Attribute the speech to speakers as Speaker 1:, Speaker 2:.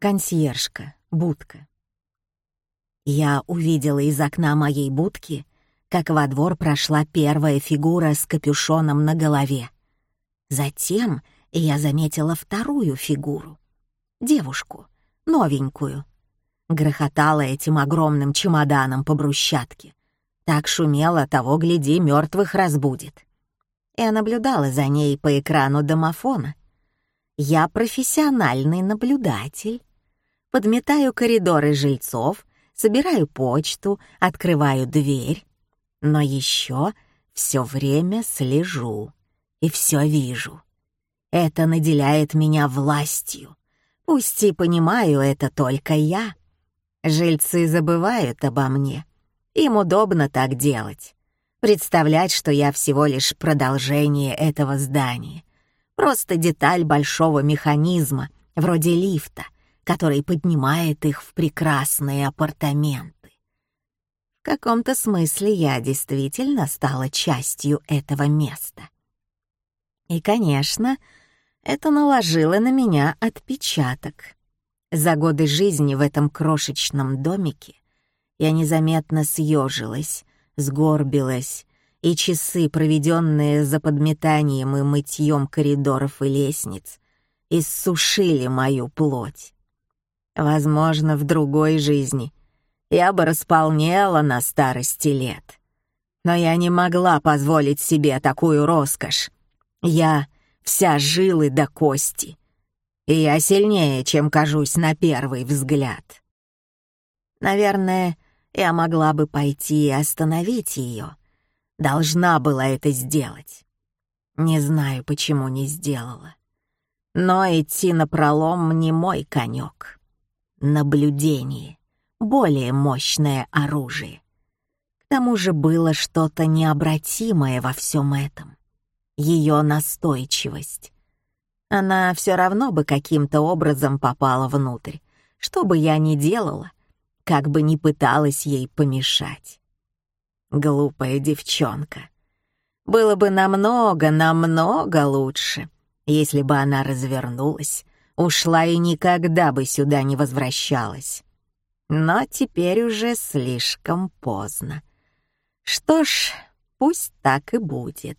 Speaker 1: Консьержка, будка. Я увидела из окна моей будки, как во двор прошла первая фигура с капюшоном на голове. Затем я заметила вторую фигуру. Девушку, новенькую. Грохотала этим огромным чемоданом по брусчатке. Так шумело, того, гляди, мертвых разбудит. Я наблюдала за ней по экрану домофона. Я профессиональный наблюдатель. Подметаю коридоры жильцов, собираю почту, открываю дверь. Но еще все время слежу и все вижу. Это наделяет меня властью. Пусть и понимаю это только я. Жильцы забывают обо мне. Им удобно так делать. Представлять, что я всего лишь продолжение этого здания. Просто деталь большого механизма, вроде лифта, который поднимает их в прекрасные апартаменты. В каком-то смысле я действительно стала частью этого места. И, конечно, это наложило на меня отпечаток. За годы жизни в этом крошечном домике я незаметно съежилась, сгорбилась, и часы, проведенные за подметанием и мытьем коридоров и лестниц, иссушили мою плоть. Возможно, в другой жизни я бы располнела на старости лет. Но я не могла позволить себе такую роскошь. Я вся жилы до кости. И я сильнее, чем кажусь на первый взгляд. Наверное, я могла бы пойти и остановить ее. Должна была это сделать. Не знаю, почему не сделала. Но идти на пролом не мой конек. Наблюдение — более мощное оружие. К тому же было что-то необратимое во всем этом ее настойчивость. Она все равно бы каким-то образом попала внутрь, что бы я ни делала, как бы ни пыталась ей помешать. Глупая девчонка. Было бы намного, намного лучше, если бы она развернулась, ушла и никогда бы сюда не возвращалась. Но теперь уже слишком поздно. Что ж, пусть так и будет.